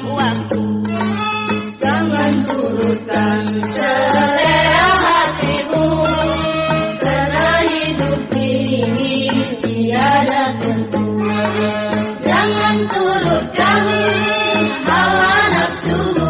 waktu. Jangan turutkan selera hatimu. Karena hidup ini tiada tentu Jangan turutkan hawa nafsumu.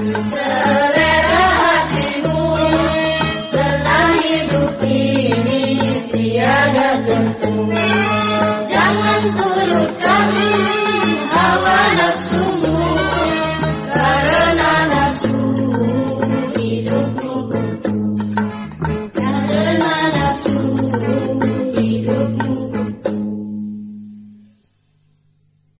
selera hatimu karena hidup ini tiada tentu jangan turutkan